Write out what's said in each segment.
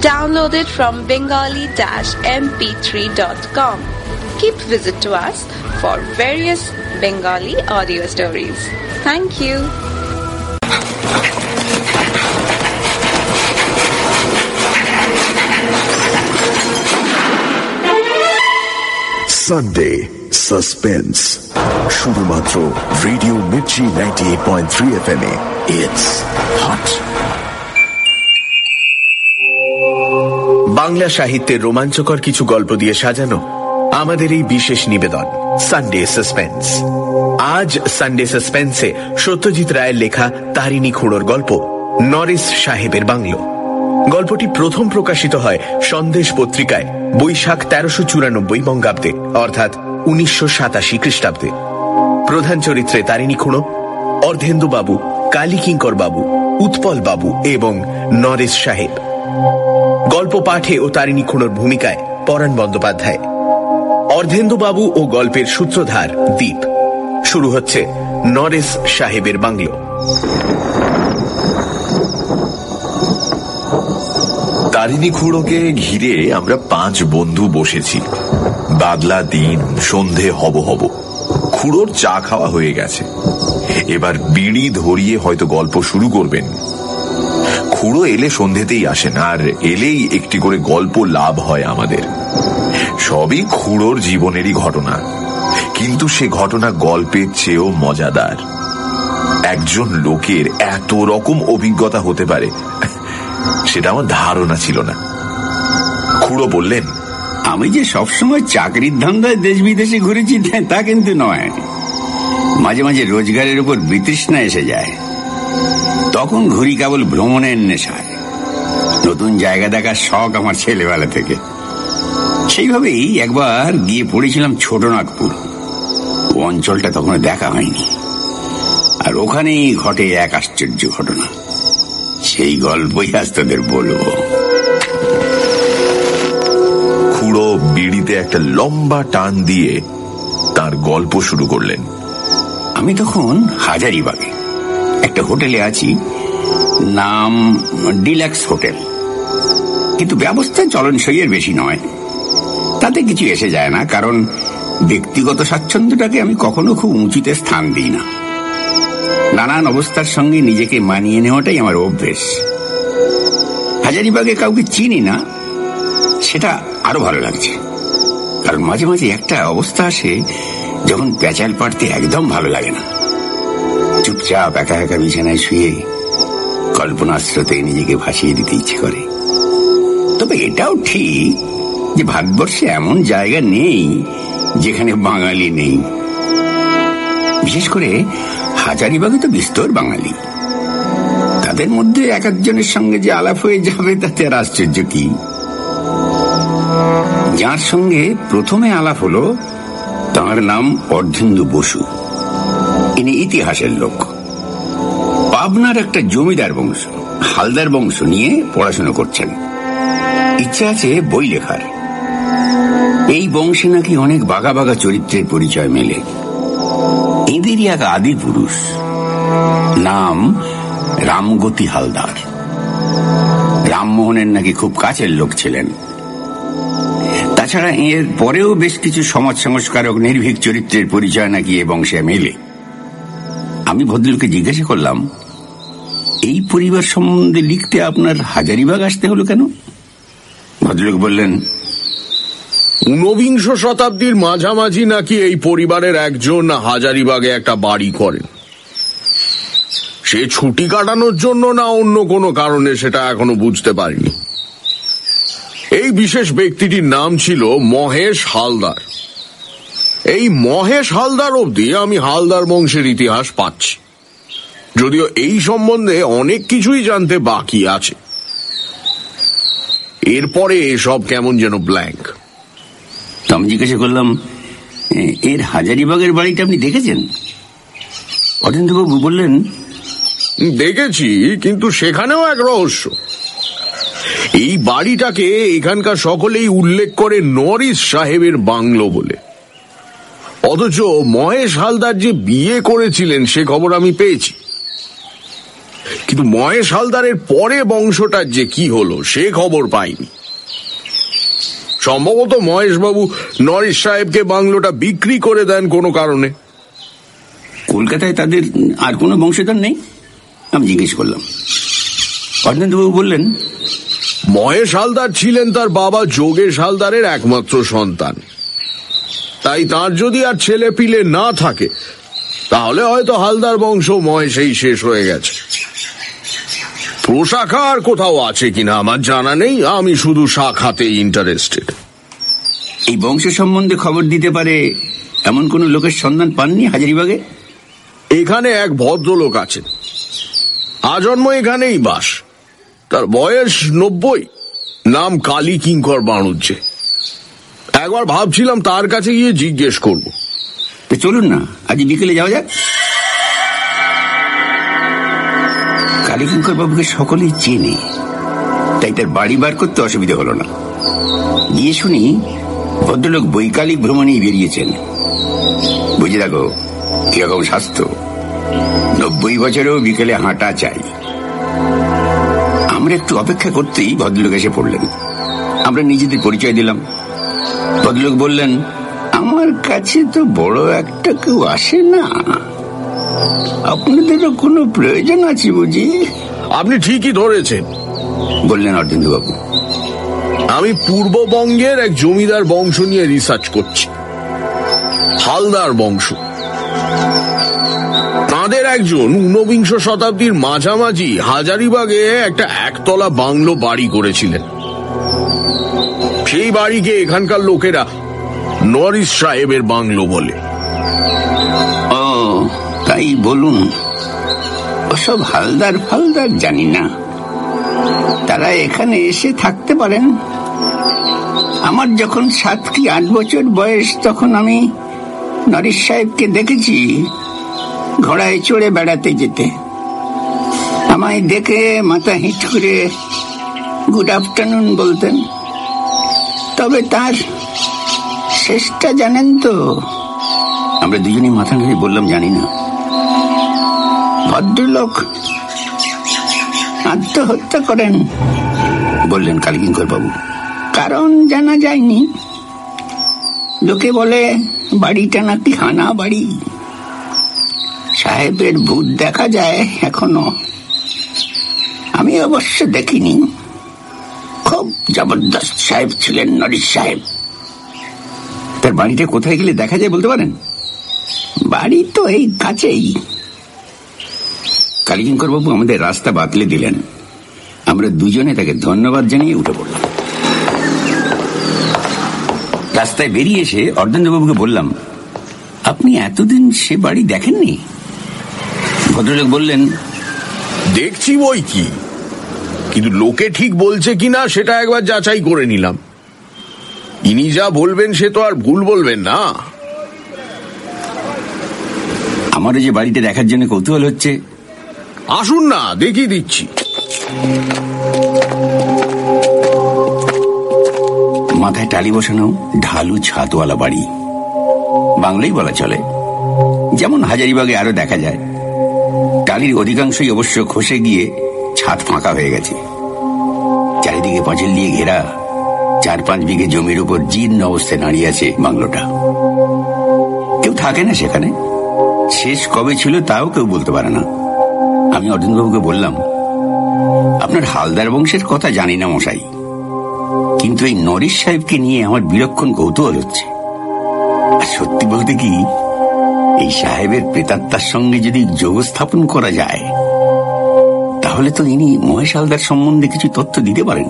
Downloaded from bengali-mp3.com. Keep visit to us for various Bengali audio stories. Thank you. Sunday suspense শুধুমাত্র radio Mirchi ninety eight point three F M it's hot Bangla সাহিত্যের রোমাঞ্চকর কিছু গল্প দিয়ে সাজানো আমাদের এই বিশেষ নিবেদন সানডে সাসপেন্স আজ সানডে সাসপেন্সে সত্যজিৎ রায়ের লেখা তারিণী খুঁড়োর গল্প, নরেশ সাহেবের বাংলো। গল্পটি প্রথম প্রকাশিত হয় সন্দেশ পত্রিকায়, বৈশাখ তেরোশো চুরানব্বই বঙ্গাব্দে, অর্থাৎ উনিশশো সাতাশি খ্রিস্টাব্দে। প্রধান চরিত্রে তারিণী খুঁড়ো, অর্ধেন্দু বাবু, কালীকিঙ্কর বাবু, উৎপল বাবু এবং নরেশ সাহেব। গল্প পাঠে ও তারিণী খুঁড়োর ভূমিকায় পরাণ বন্দ্যোপাধ্যায়। অর্ধেন্দু বাবু ও গল্পের সূত্রধার দ্বীপ শুরু হচ্ছে নরেশ সাহেবের বাংলো। তারিণী খুঁড়োকে ঘিরে আমরা পাঁচ বন্ধু বসেছি। বাদলা দিন, সন্ধে হব হব। খুঁড়োর চা খাওয়া হয়ে গেছে। এবার বিড়ি ধরিয়ে হয়তো গল্প শুরু করবেন। খুঁড়ো এলে সন্ধেতেই আসেন, আর এলেই একটি করে গল্প লাভ হয় আমাদের। সবই খুঁড়োর জীবনেরই ঘটনা। কিন্তু সে ঘটনা গল্পের চেয়েও মজাদার। একজন লোকের এত রকম অভিজ্ঞতা হতে পারে, সেটা আমার ধারণা ছিল না। খুড়ো বললেন, আমি যে সবসময় চাকরির ধান্দায় দেশ বিদেশে ঘুরেছি, তা কিন্তু নয়। মাঝে মাঝে রোজগারের উপর বিতৃষ্ণা এসে যায়। তখন ঘুরি কেবল ভ্রমণের নেশায়। নতুন জায়গা দেখার শখ আমার ছেলেবেলা থেকে। সেইভাবেই একবার গিয়ে পড়েছিলাম ছোটনাগপুর অঞ্চলটা তখন দেখা হয়নি। আর ওখানেই ঘটে এক আশ্চর্য ঘটনা। সেই গল্পই আজ তোদের বলব। খুড়ো বিড়িতে একটা লম্বা টান দিয়ে তার গল্প শুরু করলেন। আমি তখন হাজারিবাগে। একটা হোটেলে আছি, নাম ডিলাক্স হোটেল। কিন্তু ব্যবস্থা চলনসইয়ের বেশি নয়। তাতে কিছু এসে যায় না, কারণ ব্যক্তিগত স্বাচ্ছন্দ্যটাকে আমি কখনো খুব উঁচুতে স্থান দিই না। নানান অবস্থার সঙ্গে নিজেকে মানিয়ে নেওয়াটাই আমার অভ্যেস। হাজারিবাগে কাউকে চিনি না, সেটা আরও ভালো লাগছে। কারণ মাঝে মাঝে একটা অবস্থা আসে যখন প্যাচাল পাড়তে একদম ভালো লাগে না। চুপচাপ একা একা বিছানায় শুয়ে কল্পনার স্রোতে নিজেকে ভাসিয়ে দিতে ইচ্ছে করে। তবে এটাও ঠিক যে ভারতবর্ষে এমন জায়গা নেই যেখানে বাঙালি নেই। বিশেষ করে হাজারিবাগে তো বিস্তর বাঙালি। তাদের মধ্যে এক একজনের সঙ্গে যে আলাপ হয়ে যাবে তাতে আর আশ্চর্য কি? যার সঙ্গে প্রথমে আলাপ হলো তার নাম অর্ধেন্দু বসু। ইনি ইতিহাসের লোক। পাবনার একটা জমিদার বংশ, হালদার বংশ নিয়ে পড়াশোনা করছেন। ইচ্ছা আছে বই লেখার। এই বংশে নাকি অনেক বাঘা বাঘা চরিত্রের পরিচয় মেলে। এদেরই এক আদি পুরুষ, নাম রামগতি হালদার। রামমোহনের নাকি খুব কাছের লোক ছিলেন। তাছাড়া এর পরেও বেশ কিছু সমাজ সংস্কারক নির্ভীক চরিত্রের পরিচয় নাকি এ বংশে মেলে। আমি ভদ্রলোককে জিজ্ঞাসা করলাম, এই পরিবার সম্বন্ধে লিখতে আপনার হাজারিবাগ আসতে হলো কেন? ভদ্রলোক বললেন, ঊনবিংশ শতাব্দীর মাঝামাঝি নাকি এই পরিবারের একজন হাজারিবাগে একটা বাড়ি করেন। সে ছুটি কাটানোর জন্য না অন্য কোনো কারণে সেটা এখনও বুঝতে পারিনি। এই বিশেষ ব্যক্তিটির নাম ছিল মহেশ হালদার। এই মহেশ হালদার অবধি আমি হালদার বংশের ইতিহাস পাচ্ছি। যদিও এই সম্বন্ধে অনেক কিছুই জানতে বাকি আছে। এরপরে এসব কেমন যেন ব্ল্যাঙ্ক আমি জিজ্ঞাসা করলাম এর হাজারিবাগের বাড়িটা আপনি দেখেছেন? অটেন্দ্রবাবু বললেন দেখেছি কিন্তু সেখানেও এক রহস্য। এই বাড়িটাকে এখানকার সকলেই উল্লেখ করে নরিস সাহেবের বাংলো বলে। অথচ মহেশ হালদার যে বিয়ে করেছিলেন সে খবর আমি পেয়েছি। কিন্তু মহেশ হালদারের পরে বংশটার যে কি হলো সে খবর পাইনি। সম্ভবত মহেশবাবু নরেশ সাহেবকে বাংলোটা বিক্রি করে দেন কোনো কারণে। কলকাতায় তাদের আর কোনো বংশধর নেই? আমি জিজ্ঞেস করলাম। অর্ধেন্দুবাবু বললেন মহেশ হালদার ছিলেন তার বাবা যোগেশ হালদারের একমাত্র সন্তান। তাই তার যদি আর ছেলে পিলে না থাকে তাহলে হয়তো হালদার বংশ মহেশেই শেষ হয়ে গেছে। প্রশাখা আর কোথাও আছে কিনা আমার জানা নেই আমি শুধু শাখাতে ইন্টারেস্টেড এই বংশ সম্বন্ধে খবর দিতে পারে এমন কোন লোকের সন্ধান পাননি হাজারিবাগে? এখানে এক ভদ্রলোক আছেন। আজন্ম এখানেই বাস। তার বয়স নব্বই। নাম কালী কিঙ্কর বাণুজ্যে। একবার ভাবছিলাম তার কাছে গিয়ে জিজ্ঞেস করব। চলুন না, আজ বিকেলে যাওয়া যাক। কালীকিঙ্কর বাবুকে সকলেই চেনে, তাই তার বাড়ি বার করতে অসুবিধা হলো না। গিয়ে শুনি ভদ্রলোক বৈকালিক ভ্রমণেই বেরিয়েছেন। বুঝে রাখো, কীরকম স্বাস্থ্য। নব্বই বছরেও বিকেলে হাঁটা চাই। আমরা একটু অপেক্ষা করতেই ভদ্রলোক এসে পড়লেন। আমরা নিজেদের পরিচয় দিলাম। ভদ্রলোক বললেন আমার কাছে তো বড় একটা কেউ আসে না। আপনাদেরও কোনো প্রয়োজন আছে বুঝি? আপনি ঠিকই ধরেছেন। বললেন অর্জেন্দ্রবাবু আমি পূর্ববঙ্গের এক জমিদার বংশ নিয়ে রিসার্চ করছি। হালদার বংশ। তাদের একজন ঊনবিংশ শতাব্দীর মাঝামাঝি হাজারিবাগে একটা একতলা বাংলো বাড়ি করেছিলেন সেই বাড়িকে এখানকার লোকেরা নরিস সাহেবের বাংলো বলে। ও, তাই বলুন। ওসব হালদার ফালদার জানি না। তারা এখানে এসে থাকতে পারেন। আমার যখন সাত কি আট বছর বয়স, তখন আমি নরিশ সাহেবকে দেখেছি ঘোড়ায় চড়ে বেড়াতে যেতে। আমায় দেখে মাথা হিট করে, গুড আফটারনুন বলতেন। তবে তার শেষটা জানেন তো। আমরা দুজনেই মাথা নেড়ে বললাম জানি না। ভদ্রলোক আত্মহত্যা করেন। বললেন কালীকিঙ্কর বাবু। কারণ জানা যায়নি। লোকে বলে বাড়িটা নাকি হানা বাড়ি। সাহেবের ভূত দেখা যায় এখনও। আমি অবশ্য দেখিনি। জবরদস্ত সাহেব ছিলেন নরিশ সাহেব। তার বাড়িটা কোথায় গেলে দেখা যায় বলতে পারেন? বাড়ি তো এই কাছেই। কালীকিঙ্কর বাবু আমাদের রাস্তা বাতলে দিলেন। আমরা দুজনে তাকে ধন্যবাদ জানিয়ে উঠে পড়লাম। রাস্তায় বেরিয়ে এসে অর্ধেন্দ্রবাবুকে বললাম, আপনি এতদিন সে বাড়ি দেখেননি? ভদ্রলোক বললেন, দেখছি বই কি? কিন্তু লোকে ঠিক বলছে কিনা সেটা একবার যাচাই করে নিলাম। ইনি যা বলবেন সে তো আর ভুল বলবেন না। আমারও যে বাড়িতে দেখার জন্য কৌতূহল হচ্ছে। আসুন না দেখিয়ে দিচ্ছি। মাথায় টালি বসানো ঢালু ছাদওয়ালা বাড়ি। বাংলাই বলা চলে। যেমন হাজারিবাগে আরও দেখা যায়। টালির অধিকাংশই অবশ্য খসে গিয়ে ছাদ ফাঁকা হয়ে গেছে। চারিদিকে পাঁচিল দিয়ে ঘেরা চার পাঁচ বিঘে জমির উপর জীর্ণ অবস্থায় দাঁড়িয়ে আছে বাংলোটা। কেউ থাকে না সেখানে? শেষ কবে ছিল তাও কেউ বলতে পারে না। আমি অর্জুনবাবুকে বললাম, আপনার হালদার বংশের কথা জানি না মশাই, কিন্তু এই নরিশ সাহেবকে নিয়ে আমার বিলক্ষণ কৌতূহল হচ্ছে। আর সত্যি বলতে কি, এই সাহেবের প্রেতাত্মার সঙ্গে যদি যোগ স্থাপন করা যায় তাহলে তো ইনি মহেশ হালদার সম্বন্ধে কিছু তথ্য দিতে পারেন।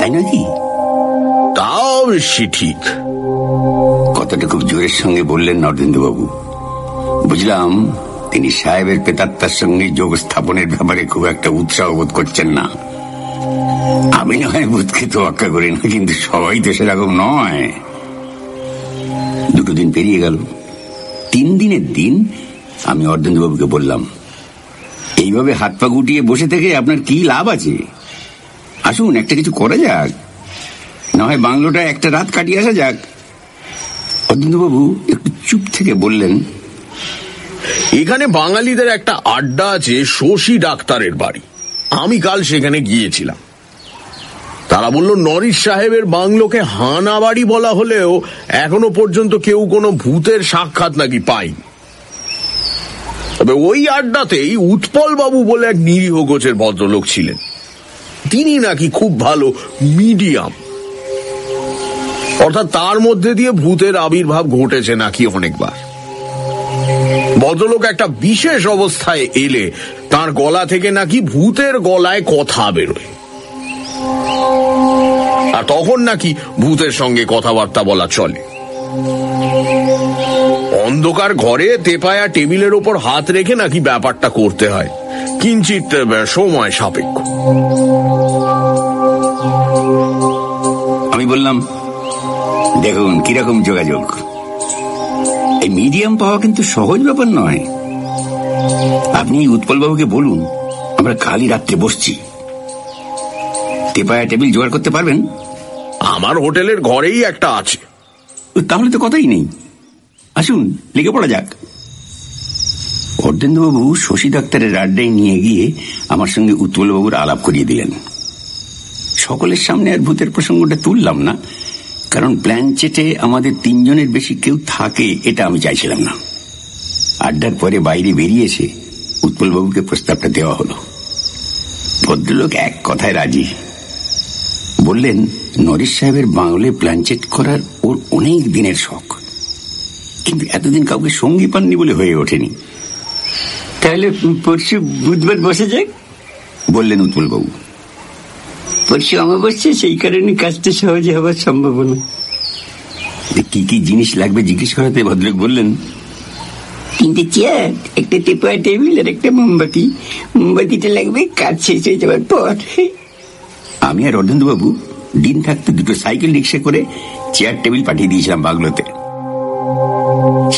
তাই নাকি তাও অবশ্যই ঠিক কথাটা খুব জোরের সঙ্গে বললেন নরেন্দ্রবাবু। বুঝলাম তিনি সাহেবের প্রেতাত্মার সঙ্গে যোগ স্থাপনের ব্যাপারে খুব একটা উৎসাহ বোধ করছেন না। আমি নয় বুধকে তো অক্কা করি না কিন্তু সবাই তো সেরকম নয়। দুটো দিন পেরিয়ে গেল। তিন দিনের দিন আমি অর্ধেন্দ্রবাবুকে বললাম এইভাবে হাত পা গুটিয়ে বসে থেকে আপনার কি লাভ আছে? আসুন, একটা কিছু করা যাক। না হয় বাংলোটা একটা রাত কাটিয়ে আসা যাক। অর্ধেন্দ্রবাবু একটু চুপ থেকে বললেন, এখানে বাঙালিদের একটা আড্ডা আছে শশী ডাক্তারের বাড়ি। আমি কাল সেখানে গিয়েছিলাম। তারা বলল, নরিশ সাহেবের বাংলোকে হানা বাড়ি বলা হলেও এখনও পর্যন্ত কেউ কোনো ভূতের সাক্ষাৎ নাকি পায়নি। তবে ওই আড্ডাতেই উৎপল বাবু বলে এক নিরীহ গোছের ভদ্রলোক ছিলেন। তিনি নাকি খুব ভালো মিডিয়াম। অর্থাৎ তার মধ্যে দিয়ে ভূতের আবির্ভাব ঘটেছে নাকি অনেকবার। ভদ্রলোক একটা বিশেষ অবস্থায় এলে তার গলা থেকে নাকি ভূতের গলায় কথা বেরোয়। আর তখন নাকি ভূতের সঙ্গে কথাবার্তা বলা চলে। অন্ধকার ঘরে তেপায়া টেবিলের ওপর হাত রেখে নাকি ব্যাপারটা করতে হয়। কিঞ্চিত সময় সাপেক্ষ। আমি বললাম দেখুন কীরকম যোগাযোগ। এই মিডিয়াম পাওয়া কিন্তু সহজ ব্যাপার নয়। আপনি উৎপলবাবুকে বলুন আমরা কালই রাত্রে বসছি। তেপায়া টেবিল জোগাড় করতে পারবেন? আমার হোটেলের ঘরেই একটা আছে। তাহলে তো কথাই নেই। আসুন লেগে পড়া যাক। অর্ধেন্দ্রবাবু শশী ডাক্তারের আড্ডায় নিয়ে গিয়ে আমার সঙ্গে উৎপলবাবুর আলাপ করিয়ে দিলেন। সকলের সামনে আর ভূতের প্রসঙ্গটা তুললাম না, কারণ প্ল্যান চেটে আমাদের তিনজনের বেশি কেউ থাকে, এটা আমি চাইছিলাম না। আড্ডার পরে বাইরে বেরিয়েছে উৎপলবাবুকে প্রস্তাবটা দেওয়া হলো। ভদ্রলোক এক কথায় রাজি। বললেন, নরেশ সাহেবের বাংলে প্ল্যানচেট করার ওর অনেক দিনের শখ। কিন্তু এতদিন কাউকে সঙ্গী পাননি বলে হয়ে ওঠেনি। তাহলে পরশু বুধবার বসে যাক, বললেন উৎপলবাবু। পরশু আমার বসছে সেই কারণে কাজটা সহজে হওয়ার সম্ভাবনা। কি কি জিনিস লাগবে জিজ্ঞেস করাতে? ভদ্রলোক বললেন, তিনটে চেয়ার একটা টেপার টেবিল আর একটা মোমবাতি। মোমবাতিটা লাগবে, কাজ শেষ হয়ে যাওয়ার পর। আমি আর অর্ধেন্দুবাবু দিন থাকতে দুটো সাইকেল রিক্সা করে চেয়ার টেবিল পাঠিয়ে দিয়েছিলাম বাংলোতে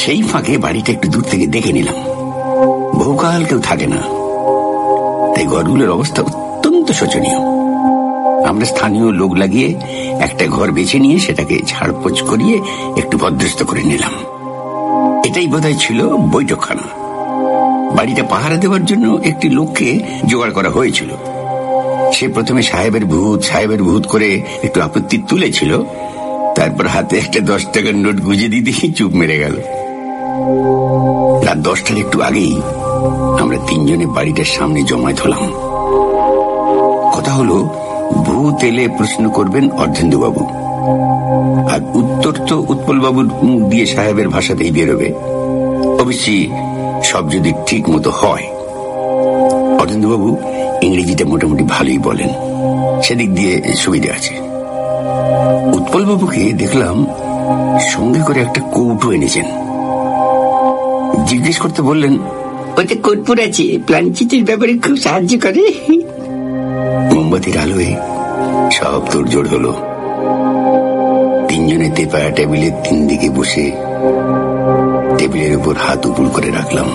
সেই ফাঁকে বাড়িটা একটু দূর থেকে দেখে নিলাম। বহুকাল কেউ থাকে না। তাই ঘরগুলোর অবস্থা অত্যন্ত শোচনীয়। আমরা স্থানীয় লোক লাগিয়ে একটা ঘর বেছে নিয়ে সেটাকে ঝাড়পোছ করিয়ে একটু ভদ্রস্ত করে নিলাম। এটাই বোধহয় ছিল বৈঠকখানা। বাড়িটা পাহারা দেওয়ার জন্য একটি লোককে জোগাড় করা হয়েছিল। সে প্রথমে সাহেবের ভূত সাহেবের ভূত করে একটু আপত্তি তুলেছিল। তারপর হাতে একটা দশ টাকার নোট গুজে দিতে চুপ মেরে গেল। রাত দশটার একটু আগেই আমরা তিনজনে বাড়িটার সামনে জমায়েত হলাম। কথা হলো ভূত এলে প্রশ্ন করবেন অর্ধেন্দু বাবু আর উত্তর তো উৎপল বাবুর মুখ দিয়ে সাহেবের ভাষাতেই বেরোবে। অবশ্যই সব যদি ঠিক মতো হয়। অর্ধেন্দু বাবু ইংরেজিটা মোটামুটি ভালোই বলেন। সেদিক দিয়ে সুবিধা আছে। উৎপল বাবুকে দেখলাম সঙ্গে করে একটা কৌটো এনেছেন। জিজ্ঞেস করতে বললেন ওতে কর্পূর আছে প্লানচিটের ব্যাপারে খুব সাহায্য করে। মোমবাতির আলোয় সব তোর জোর হলো। তিনজনে তেপায়া টেবিলের তিন দিকে বসে টেবিলের উপর হাত উপুল করে রাখলাম।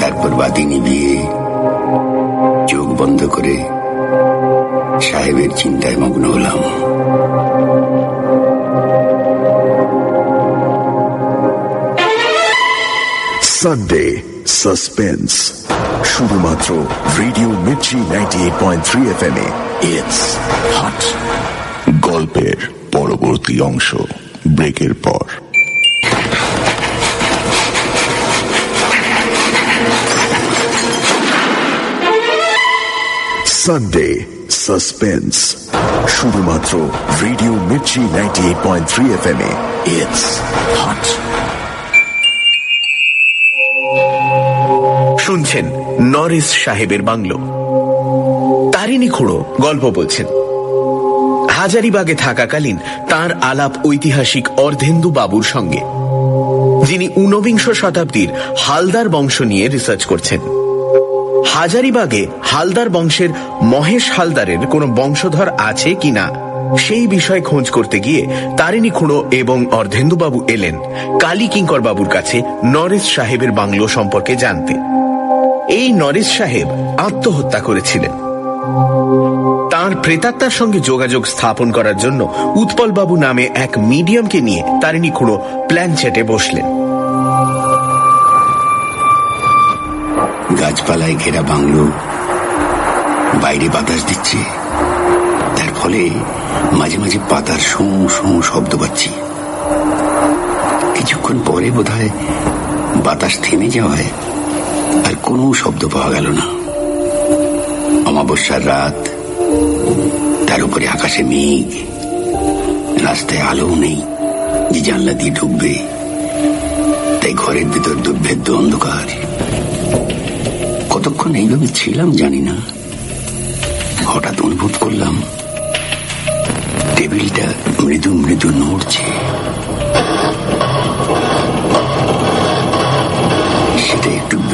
তারপর বাতি নিভিয়ে চোখ বন্ধ করে সাহেবের চিন্তায় মগ্ন হলাম। সানডে সাসপেন্স শুধুমাত্র radio Mirchi ninety eight point three F M it's hot গল্পের পরবর্তী অংশ ব্রেকের পর। সানডে সাসপেন্স শুধুমাত্র radio Mirchi ninety eight point three F M it's hot শুনছেন নরেশ সাহেবের বাংলো। তারিণী খুঁড়ো গল্প বলছেন। হাজারিবাগে থাকাকালীন তার আলাপ ঐতিহাসিক অর্ধেন্দু বাবুর সঙ্গে। যিনি ঊনবিংশ শতাব্দীর হালদার বংশ নিয়ে রিসার্চ করছেন। হাজারিবাগে হালদার বংশের মহেশ হালদারের কোনো বংশধর আছে কিনা সেই বিষয়ে খোঁজ করতে গিয়ে তারিণী খুঁড়ো এবং অর্ধেন্দুবাবু এলেন কালী কিঙ্কর বাবুর কাছে নরেশ সাহেবের বাংলো সম্পর্কে জানতে। এই নরেশ সাহেব আত্মহত্যা করেছিলেন। তার প্রেতাত্মার সঙ্গে যোগাযোগ স্থাপন করার জন্য উৎপলবাবু নামে এক মিডিয়ামকে নিয়ে তারিণী খুঁড়ো প্ল্যান চেটে বসলেন। গাছপালায় ঘেরা বাংলো, বাইরে বাতাস দিচ্ছে। তার ফলে মাঝে মাঝে পাতার শোঁ শোঁ শব্দ পাচ্ছি। কিছুক্ষণ পরে বোধ বাতাস থেমে যাওয়ায় আর কোনো শব্দ পাওয়া গেল না। অমাবস্যার রাত, তার উপরে আকাশে মেঘ, রাস্তায় আলো নেই, যে জানলা দিয়ে ঢুকবে, তাই ঘরের ভিতর দুর্ভেদ্য অন্ধকার। কতক্ষণ এইভাবে ছিলাম জানি না। হঠাৎ অনুভব করলাম, টেবিলটা মৃদু মৃদু নড়ছে।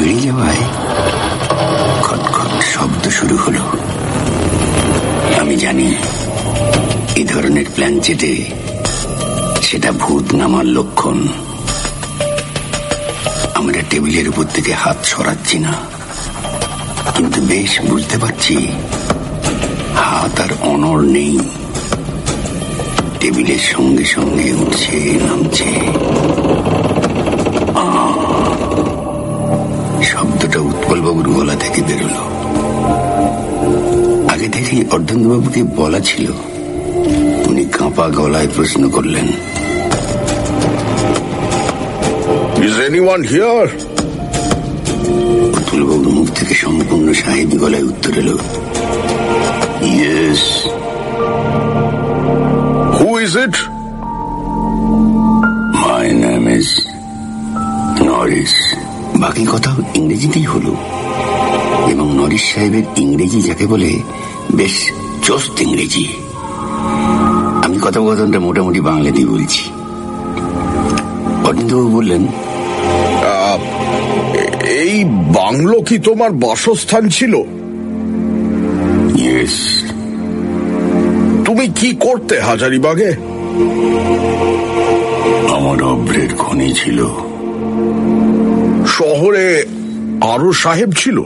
বেড়ে যাওয়ায় খটখট শব্দ শুরু হলো। আমি জানি এ ধরনের প্ল্যান চেটে সেটা ভূত নামার লক্ষণ। আমরা টেবিলের উপর থেকে হাত সরাচ্ছি না। কিন্তু বেশ বুঝতে পারছি, হাত আর অনর নেই। টেবিলের সঙ্গে সঙ্গে উঠছে, নামছে। গলা থেকে বেরোলো। আগে থেকেই অর্ধেন্দ্রবাবুকে বলা ছিল উনি কাঁপা গলায় প্রশ্ন করলেন হিয়ার উৎপলবাবুর মুখ থেকে সম্পূর্ণ সাহেবী গলায় উত্তর এলো yes who is it my name is Norris বাকি কথা ইংরেজিতেই হলো। এবং নরিস সাহেবের ইংরেজি যাকে বলে বেশ চোস্ত ইংরেজি। আমি কথোপকথনটা মোটামুটি বাংলাতেই বলছি। অরিন্দবাবু বললেন এই বাংলো কি তোমার বাসস্থান ছিল? তুমি কি করতে হাজারিবাগে? আমার অভ্রের খনি ছিল। শহরে আরও সাহেব ছিল?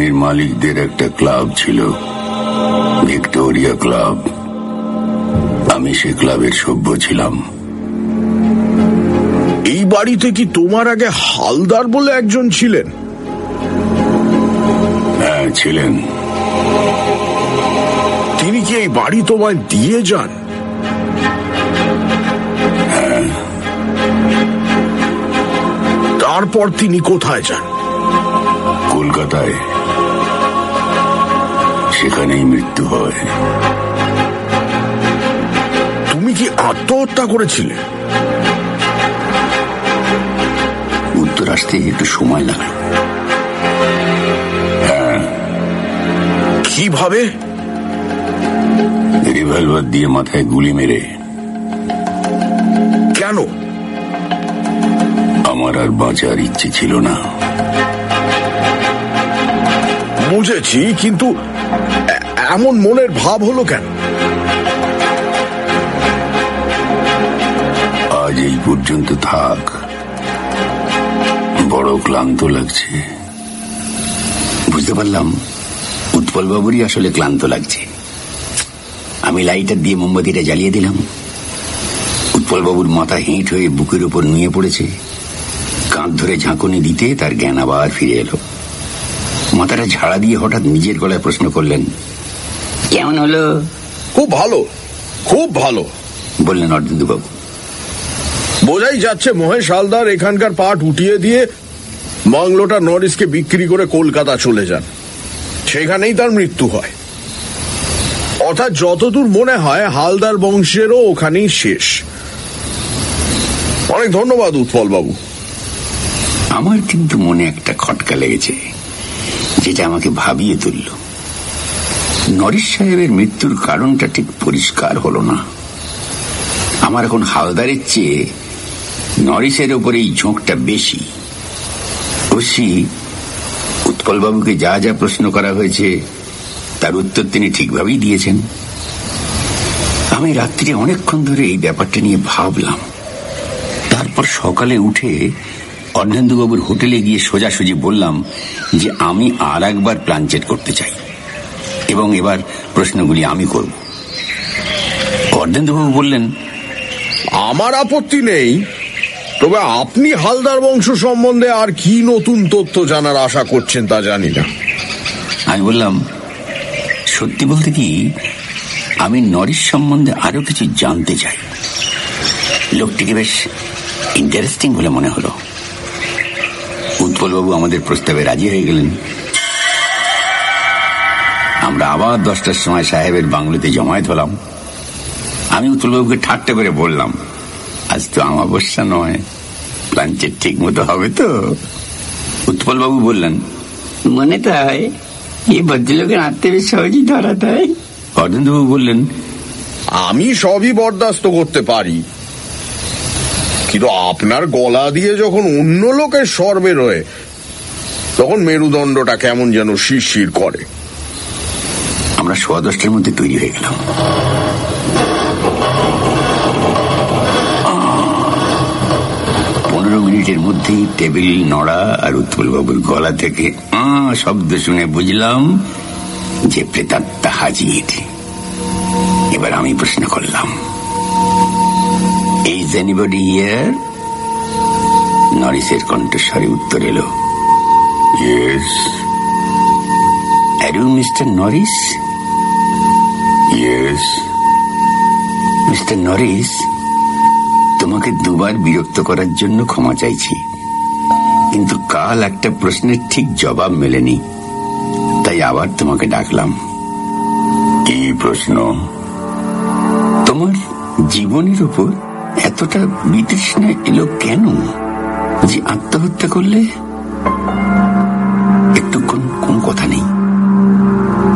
খনির মালিকদের একটা ক্লাব ছিল ভিক্টোরিয়া ক্লাব। আমি সে ক্লাবের সভ্য ছিলাম। এই বাড়িতে কি তোমার আগে হালদার বলে একজন ছিলেন? হ্যাঁ ছিলেন। তিনি কি এই বাড়ি তোমায় দিয়ে যান? তারপর তিনি কোথায় যান? কলকাতায় সেখানেই মৃত্যু হয়। তুমি কি আত্মহত্যা করেছিলে? উত্তর আসতে একটু সময় লাগল। কীভাবে? রিভলভার দিয়ে মাথায় গুলি মেরে। কেন? আমার আর বাঁচার ইচ্ছে ছিল না। বুঝেছি কিন্তু এমন মনের ভাব হলো কেন? আজ এই পর্যন্ত থাক। বড় ক্লান্ত লাগছে। বুঝতে পারলাম উৎপল বাবুরই আসলে ক্লান্ত লাগছে। আমি লাইটার দিয়ে মোমবাতিটা জ্বালিয়ে দিলাম। উৎপল বাবুর মাথা হেঁট হয়ে বুকের উপর নিয়ে পড়েছে। কাঁধ ধরে ঝাঁকুনি দিতে তার জ্ঞান আবার ফিরে এলো। মাথাটা ঝাড়া দিয়ে হঠাৎ নিজের গলায় প্রশ্ন করলেন কেমন হলো? খুব ভালো খুব ভালো বললেন অর্জেন্দুবাবু বোঝাই যাচ্ছে মহেশ হালদার এখানকার পাট উঠিয়ে দিয়ে বাংলোটা নরিসকে বিক্রি করে কলকাতা চলে যান। সেখানেই তার মৃত্যু হয়। অর্থাৎ যতদূর মনে হয় হালদার বংশেরও ওখানেই শেষ। অনেক ধন্যবাদ উৎপল বাবু আমার কিন্তু মনে একটা খটকা লেগেছে। যেটা আমাকে ভাবিয়ে তুলল। নরিশ সাহেবের মৃত্যুর কারণটা ঠিক পরিষ্কার হলো না। আমার এখন হালদারের চেয়ে নরিশের ওপর এই ঝোঁকটা বেশি। অবশ্যই উৎপলবাবুকে যা যা প্রশ্ন করা হয়েছে, তার উত্তর তিনি ঠিকভাবেই দিয়েছেন। আমি রাত্রি অনেকক্ষণ ধরে এই ব্যাপারটা নিয়ে ভাবলাম। তারপর সকালে উঠে অর্ধেন্দুবাবুর হোটেলে গিয়ে সোজাসুজি বললাম যে আমি আর একবার প্লানচেট করতে চাই। এবং এবার প্রশ্নগুলি আমি করব। অর্ধেন্দুবাবু বললেন আমার আপত্তি নেই তবে আপনি হালদার বংশ সম্বন্ধে আর কি নতুন তথ্য জানার আশা করছেন তা জানি না। আমি বললাম সত্যি বলতে কি আমি নরিস সম্বন্ধে আরও কিছু জানতে চাই। লোকটিকে বেশ ইন্টারেস্টিং বলে মনে হলো। উৎপলবাবু আমাদের প্রস্তাবে রাজি হয়ে গেলেন। আমরা আবার দশটার সময় সাহেবের বাংলোতে জমায়েত হলাম। আমি উৎপলবাবুকে ঠাট্টা করে বললাম আজ তো আমাবস্যা নয় লাঞ্চের ঠিক মতো হবে তো? উৎপলবাবু বললেন মনে তাই এই ভদ্রলোকের আত্মে বেশ সহজেই ধরা তাই অর্ধেন্দুবাবু বললেন আমি সবই বরদাস্ত করতে পারি কিন্তু আপনার গলা দিয়ে যখন অন্য লোকের স্বর বেরোয়, তখন মেরুদণ্ডটা কেমন যেন শিরশির করে। আমরা সোয়া দশটার মধ্যে তৈরি হয়ে গেলাম। পনেরো মিনিটের মধ্যেই টেবিল, নড়া আর উৎপলবাবুর গলা থেকে শব্দ শুনে বুঝলাম যে প্রেতাত্মা হাজির। এবার আমি প্রশ্ন করলাম ইজ এনিবডি ইয়ার নরিসের কণ্ঠস্বরে উত্তর এলো yes are you mister Norris yes mister Norris তোমাকে দুবার বিরক্ত করার জন্য ক্ষমা চাইছি। কিন্তু কাল একটা প্রশ্নের ঠিক জবাব মেলেনি। তাই আবার তোমাকে ডাকলাম। কি প্রশ্ন? তোমার জীবনের উপর এতটা বিতৃষ্ণা এলো কেন? যে আত্মহত্যা করলে একটুক্ষণ কোন কথা নেই?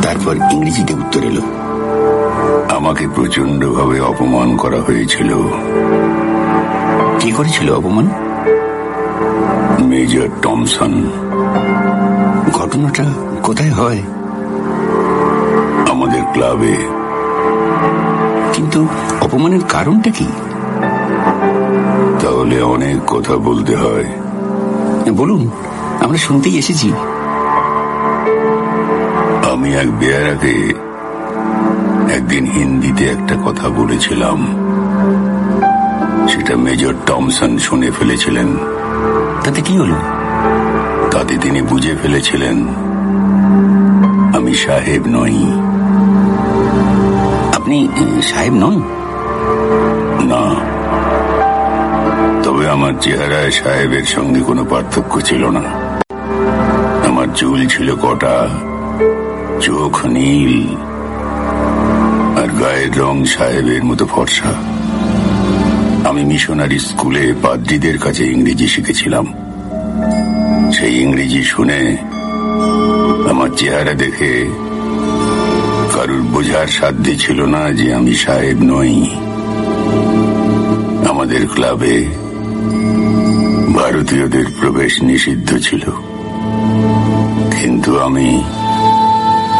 তারপর ইংরেজিতে উত্তর এলো। আমাকে প্রচণ্ড ভাবে অপমান করা হয়েছিল। কি করেছিল অপমান? Major Thomson. ঘটনাটা কোথায় হয়? আমাদের ক্লাবে। কিন্তু অপমানের কারণটা কি? তাহলে অনেক কথা বলতে হয়। বলুন আমরা শুনতেই এসেছি। আমি এক বেয়ারাকে একদিন হিন্দিতে একটা কথা বলেছিলাম। সেটা মেজর টমসন শুনে ফেলেছিলেন। তাতে কি হলো? তাতে তিনি বুঝে ফেলেছিলেন আমি সাহেব নই। আপনি সাহেব নন? না। আমার চেহারায় সাহেবের সঙ্গে কোনো পার্থক্য ছিল না। আমার চুল ছিল কটা, চোখ নীল, আর গায়ের রং সাহেবের মতো ফর্সা। আমি মিশনারি স্কুলে পাদ্রীদের কাছে ইংরেজি শিখেছিলাম। সেই ইংরেজি শুনে আমার চেহারা দেখে কারুর বোঝার সাধ্য ছিল না যে আমি সাহেব নই। আমাদের ক্লাবে ভারতীয়দের প্রবেশ নিষিদ্ধ ছিল। কিন্তু আমি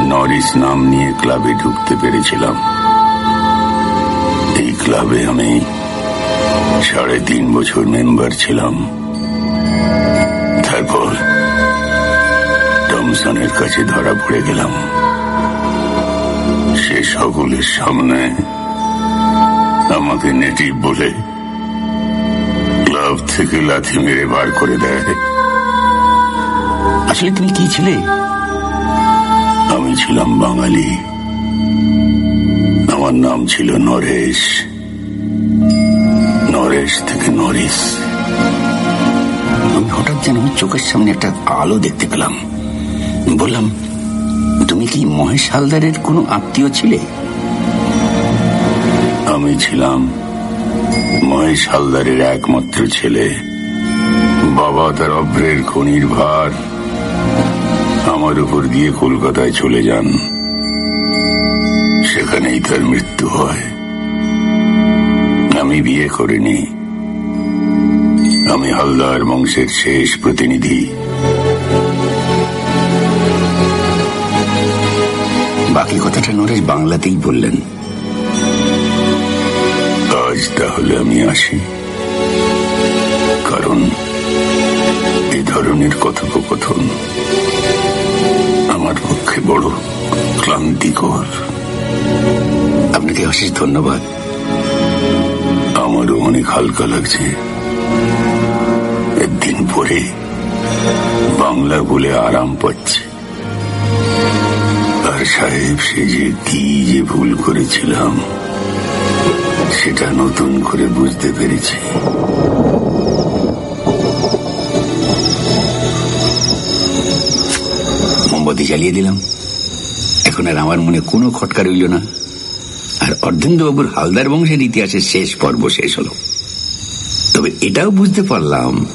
নরিস নাম নিয়ে ক্লাবে ঢুকতে পেরেছিলাম। এই ক্লাবে আমি সাড়ে তিন বছর মেম্বার ছিলাম। তারপর টমসনের কাছে ধরা পড়ে গেলাম। সে সকলের সামনে আমাকে নেটিভ বলে ক্লাব থেকে লাথি মেরে বার করে দেয়। আসলে তুমি কি ছিলে? আমি ছিলাম বাঙালি। আমার নাম ছিল নরেশ। নরেশ থেকে নরিস। আমি হঠাৎ যেন চোখের সামনে একটা আলো দেখতে পেলাম। বললাম, তুমি কি মহেশ হালদারের কোনো আত্মীয় ছিলে? আমি ছিলাম মহেশ হালদারের একমাত্র ছেলে। বাবা তার অভ্রের খনির ভার আমার উপর দিয়ে কলকাতায় চলে যান। সেখানেই তার মৃত্যু হয়। আমি বিয়ে করিনি। আমি হালদার বংশের শেষ প্রতিনিধি। বাকি কথাটা নরেশ বাংলাতেই বললেন। আজ তাহলে আমি আসি। কারণ এ ধরনের কথোপকথন আমার পক্ষে বড় ক্লান্তিকর। আপনাকে অশেষ ধন্যবাদ। আমারও অনেক হালকা লাগছে। অনেক দিন পরে বাংলা বলে আরাম পাচ্ছে। আর সাহেব সে যে কি যে ভুল করেছিলাম সেটা নতুন করে বুঝতে পেরেছি। মোমবাতি জ্বালিয়ে দিলাম। এখন আর আমার মনে কোনো খটকা রইল না। আর অর্ধেন্দ্রবাবুর হালদার বংশের ইতিহাসের শেষ পর্ব শেষ হল। তবে এটাও বুঝতে পারলাম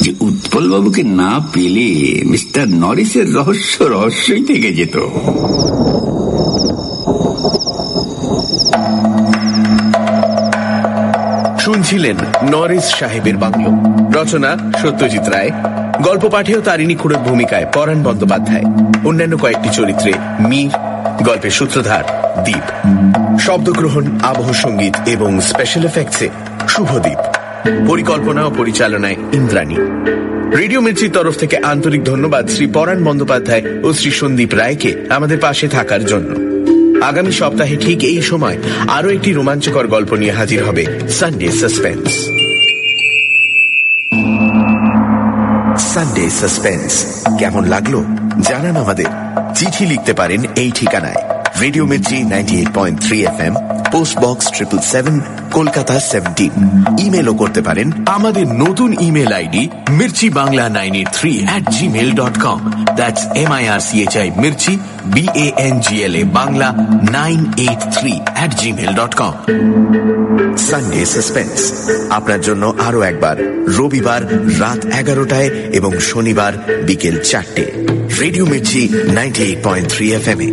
যে উৎপল বাবুকে না পেলে মিস্টার নরিসের রহস্য রহস্যই থেকে যেত। শুনছিলেন নরেশ সাহেবের বাংলো রচনা সত্যজিৎ রায়। গল্প পাঠেও তারিণী খুঁড়োর ভূমিকায় পরাণ বন্দ্যোপাধ্যায়। অন্যান্য কয়েকটি চরিত্রে মীর, গল্পের সূত্রধার দ্বীপ শব্দগ্রহণ, আবহ সংগীত এবং স্পেশাল এফেক্টসে শুভদ্বীপ পরিকল্পনা ও পরিচালনায় ইন্দ্রাণী। রেডিও মির্চির তরফ থেকে আন্তরিক ধন্যবাদ শ্রী পরাণ বন্দ্যোপাধ্যায় ও শ্রী সন্দীপ রায়কে আমাদের পাশে থাকার জন্য। আগামী সপ্তাহে ঠিক এই সময় আরও একটি রোমাঞ্চকর গল্প নিয়ে হাজির হবে সানডে সাসপেন্স সানডে সাসপেন্স কেমন লাগল? জানান আমাদের। চিঠি লিখতে পারেন এই ঠিকানায়। Radio Mirchi ninety eight point three F M post box triple seven Kolkata seventeen ইমেলও করতে পারেন আমাদের নতুন email ID Mirchi Bangla nine eight three at Gmail dot com that's M I R C H I Mirchi B N G L A Bangla nine eight three at Gmail dot com Sunday suspense আপনার জন্য আরও একবার, রবিবার রাত এগারোটায় এবং শনিবার বিকেল চারটে। Radio Mirchi ninety eight point three F M এ